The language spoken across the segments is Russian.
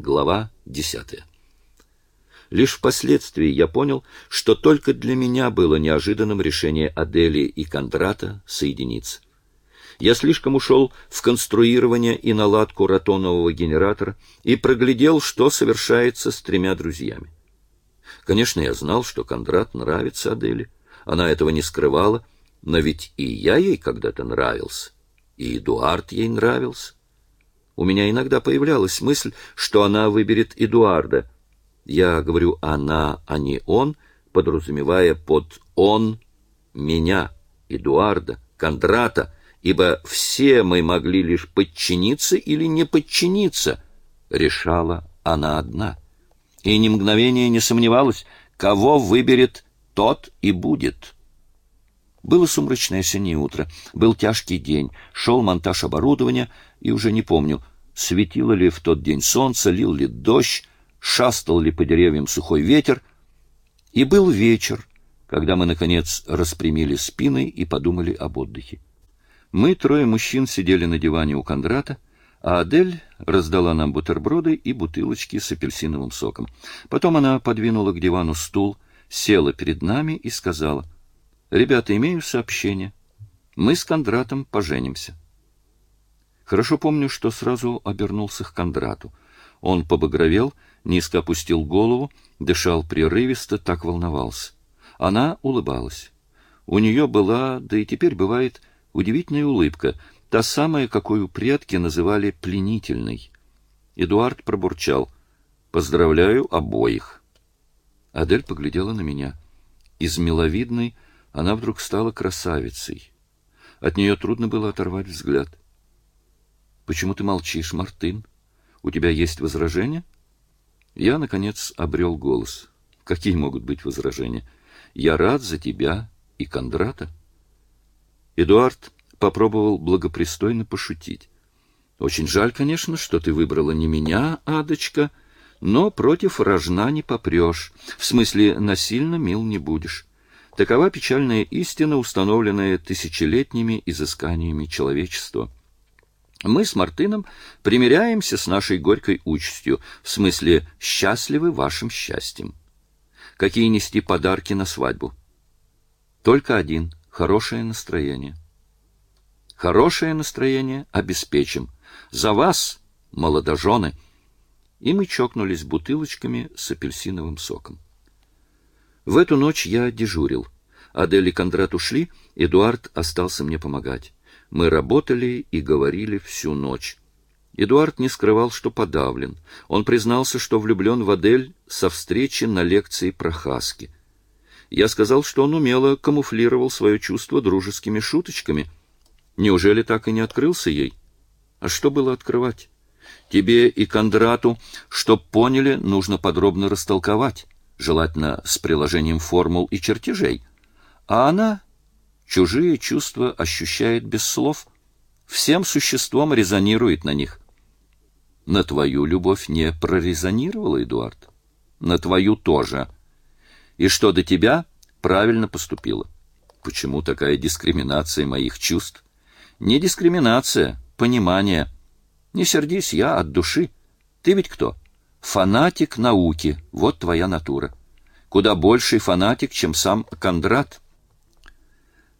Глава десятая. Лишь впоследствии я понял, что только для меня было неожиданным решение Адели и Кондрата соединиться. Я слишком ушел в конструирование и наладку ротонового генератора и проглядел, что совершается с тремя друзьями. Конечно, я знал, что Кондрат нравится Аделе. Она этого не скрывала, но ведь и я ей когда-то нравился, и Эдуард ей нравился. У меня иногда появлялась мысль, что она выберет Эдуарда. Я говорю «она», а не «он», подразумевая под «он» меня, Эдуарда, Кондрата, ибо все мы могли лишь подчиниться или не подчиниться, решала она одна. И ни мгновения не сомневалась, кого выберет тот и будет. Было сумрачное осеннее утро, был тяжкий день, шел монтаж оборудования, и уже не помню, светило ли в тот день солнце, лил ли дождь, шастал ли по деревьям сухой ветер. И был вечер, когда мы, наконец, распрямили спины и подумали об отдыхе. Мы, трое мужчин, сидели на диване у Кондрата, а Адель раздала нам бутерброды и бутылочки с апельсиновым соком. Потом она подвинула к дивану стул, села перед нами и сказала, «Ребята, имею сообщение. Мы с Кондратом поженимся». Хорошо помню, что сразу обернулся к Кондрату. Он побагровел, низко опустил голову, дышал прерывисто, так волновался. Она улыбалась. У нее была, да и теперь бывает, удивительная улыбка, та самая, какую предки называли пленительной. Эдуард пробурчал. «Поздравляю обоих». Адель поглядела на меня. Из миловидной она вдруг стала красавицей. От нее трудно было оторвать взгляд. «Почему ты молчишь, Мартын? У тебя есть возражения?» Я, наконец, обрел голос. «Какие могут быть возражения? Я рад за тебя и Кондрата». Эдуард попробовал благопристойно пошутить. Очень жаль, конечно, что ты выбрала не меня, Адочка, но против рожна не попрешь. В смысле, насильно мил не будешь. Такова печальная истина, установленная тысячелетними изысканиями человечества. Мы с Мартыном примиряемся с нашей горькой участью, в смысле счастливы вашим счастьем. Какие нести подарки на свадьбу? Только один — хорошее настроение. Хорошее настроение обеспечим. За вас, молодожены!» И мы чокнулись бутылочками с апельсиновым соком. В эту ночь я дежурил. Адель и Кондрат ушли, Эдуард остался мне помогать. Мы работали и говорили всю ночь. Эдуард не скрывал, что подавлен. Он признался, что влюблен в Адель со встречи на лекции про Хаски. Я сказал, что он умело камуфлировал свое чувство дружескими шуточками — Неужели так и не открылся ей? А что было открывать? Тебе и Кондрату, чтоб поняли, нужно подробно растолковать, желательно с приложением формул и чертежей. А она чужие чувства ощущает без слов, всем существом резонирует на них. На твою любовь не прорезонировала, Эдуард? На твою тоже. И что до тебя, правильно поступила. Почему такая дискриминация моих чувств? Не дискриминация, понимание. Не сердись, я от души. Ты ведь кто? Фанатик науки, вот твоя натура. Куда больший фанатик, чем сам Кондрат.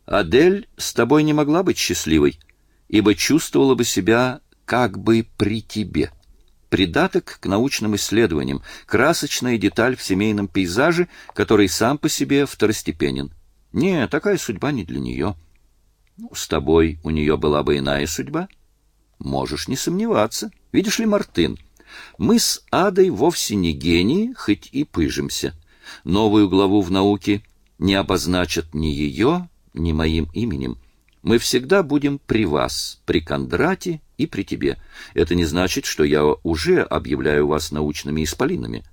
Адель с тобой не могла быть счастливой, ибо чувствовала бы себя как бы при тебе. Придаток к научным исследованиям, красочная деталь в семейном пейзаже, который сам по себе второстепенен. Не, такая судьба не для нее. Ну, с тобой у нее была бы иная судьба. Можешь не сомневаться. Видишь ли, Мартын, мы с Адой вовсе не гении, хоть и пыжимся. Новую главу в науке не обозначат ни ее, ни моим именем. Мы всегда будем при вас, при Кондрате и при тебе. Это не значит, что я уже объявляю вас научными исполинами.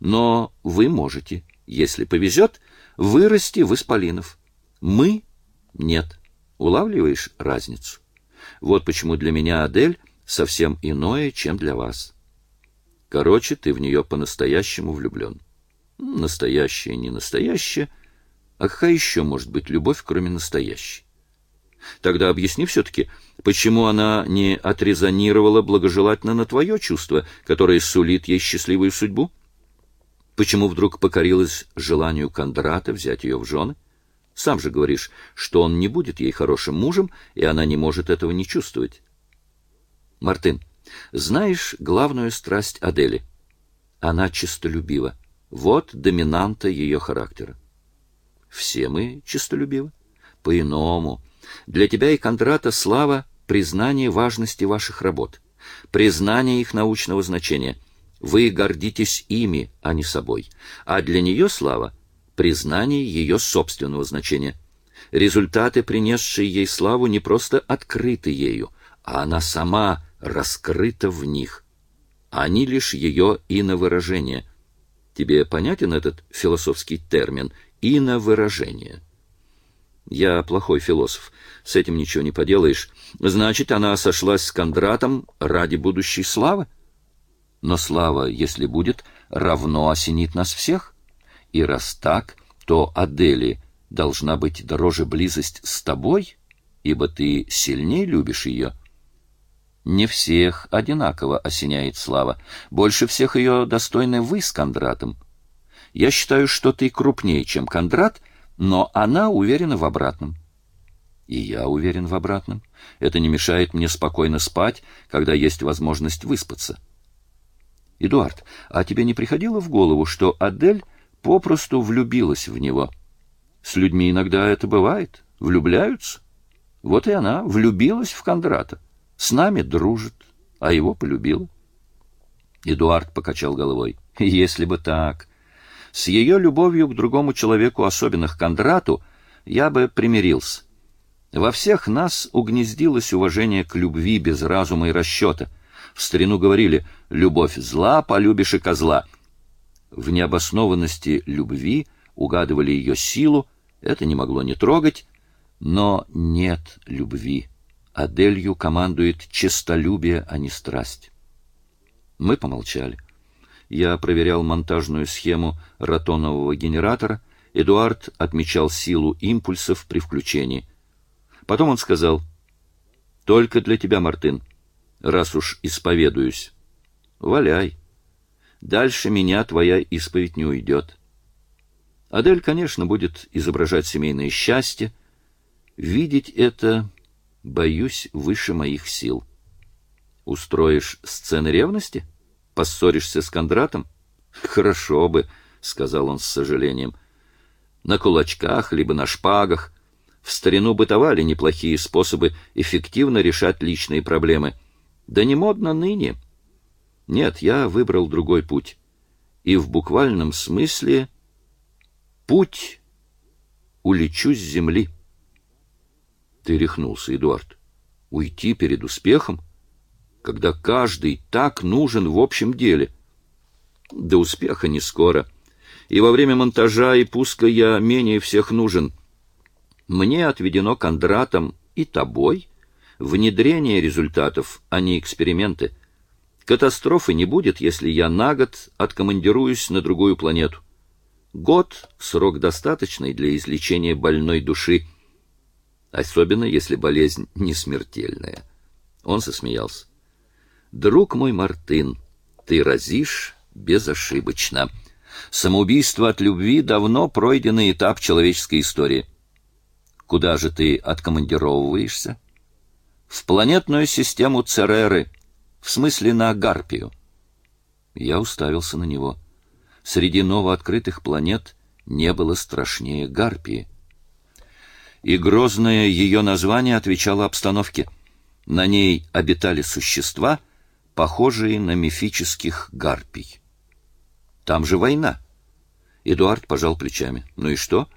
Но вы можете, если повезет, вырасти в исполинов. Мы — нет. Улавливаешь разницу? Вот почему для меня Адель совсем иное, чем для вас. Короче, ты в нее по-настоящему влюблен. Настоящая, не настоящая. А какая еще может быть любовь, кроме настоящей? Тогда объясни все-таки, почему она не отрезонировала благожелательно на твое чувство, которое сулит ей счастливую судьбу? Почему вдруг покорилась желанию Кондрата взять ее в жены? Сам же говоришь, что он не будет ей хорошим мужем, и она не может этого не чувствовать. Мартин, знаешь главную страсть Адели? Она честолюбива. Вот доминанта ее характера. Все мы честолюбивы. По-иному. Для тебя и Кондрата слава — признание важности ваших работ, признание их научного значения. Вы гордитесь ими, а не собой. А для нее слава — признание ее собственного значения. Результаты, принесшие ей славу, не просто открыты ею, а она сама раскрыта в них. Они лишь ее иновыражение. Тебе понятен этот философский термин «иновыражение»? Я плохой философ, с этим ничего не поделаешь. Значит, она сошлась с Кондратом ради будущей славы? Но слава, если будет, равно осенит нас всех. И раз так, то Адели должна быть дороже близость с тобой, ибо ты сильнее любишь ее. Не всех одинаково осеняет слава. Больше всех ее достойны вы с Кондратом. Я считаю, что ты крупнее, чем Кондрат — но она уверена в обратном. И я уверен в обратном. Это не мешает мне спокойно спать, когда есть возможность выспаться. Эдуард, а тебе не приходило в голову, что Адель попросту влюбилась в него? С людьми иногда это бывает, влюбляются. Вот и она влюбилась в Кондрата. С нами дружит, а его полюбила. Эдуард покачал головой. Если бы так. С ее любовью к другому человеку, особенно к Кондрату, я бы примирился. Во всех нас угнездилось уважение к любви без разума и расчета. В старину говорили «любовь зла, полюбишь и козла». В необоснованности любви угадывали ее силу, это не могло не трогать, но нет любви. Аделью командует честолюбие, а не страсть. Мы помолчали. Я проверял монтажную схему ротонового генератора. Эдуард отмечал силу импульсов при включении. Потом он сказал, «Только для тебя, Мартын, раз уж исповедуюсь. Валяй. Дальше меня твоя исповедь не уйдет». Адель, конечно, будет изображать семейное счастье. Видеть это, боюсь, выше моих сил. Устроишь сцены ревности? — Поссоришься с Кондратом? Хорошо бы, сказал он с сожалением. На кулачках либо на шпагах. В старину бытовали неплохие способы эффективно решать личные проблемы. Да не модно ныне. Нет, я выбрал другой путь. И в буквальном смысле путь улечу с земли. Ты рехнулся, Эдуард. Уйти перед успехом? когда каждый так нужен в общем деле. До успеха не скоро. И во время монтажа и пуска я менее всех нужен. Мне отведено Кондратом и тобой внедрение результатов, а не эксперименты. Катастрофы не будет, если я на год откомандируюсь на другую планету. Год — срок достаточный для излечения больной души, особенно если болезнь не смертельная. Он засмеялся. Друг мой Мартын, ты разишь безошибочно. Самоубийство от любви давно пройденный этап человеческой истории. Куда же ты откомандировываешься? В планетную систему Цереры, в смысле на Гарпию. Я уставился на него. Среди новооткрытых планет не было страшнее Гарпии. И грозное ее название отвечало обстановке. На ней обитали существа — похожие на мифических гарпий. Там же война. Эдуард пожал плечами. Ну и что?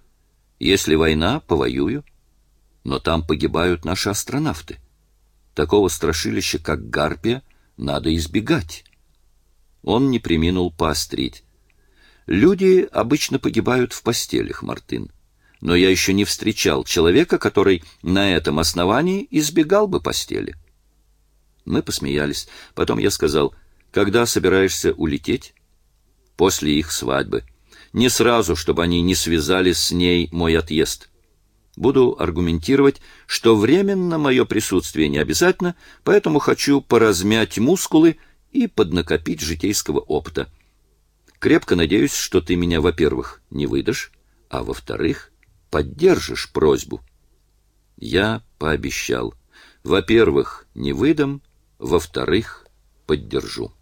Если война, повоюю. Но там погибают наши астронавты. Такого страшилища, как гарпия, надо избегать. Он не приминул поострить. Люди обычно погибают в постелях, Мартын. Но я еще не встречал человека, который на этом основании избегал бы постели. Мы посмеялись. Потом я сказал, когда собираешься улететь? После их свадьбы. Не сразу, чтобы они не связали с ней мой отъезд. Буду аргументировать, что временно мое присутствие не обязательно, поэтому хочу поразмять мускулы и поднакопить житейского опыта. Крепко надеюсь, что ты меня, во-первых, не выдашь, а во-вторых, поддержишь просьбу. Я пообещал. Во-первых, не выдам, во-вторых, поддержу.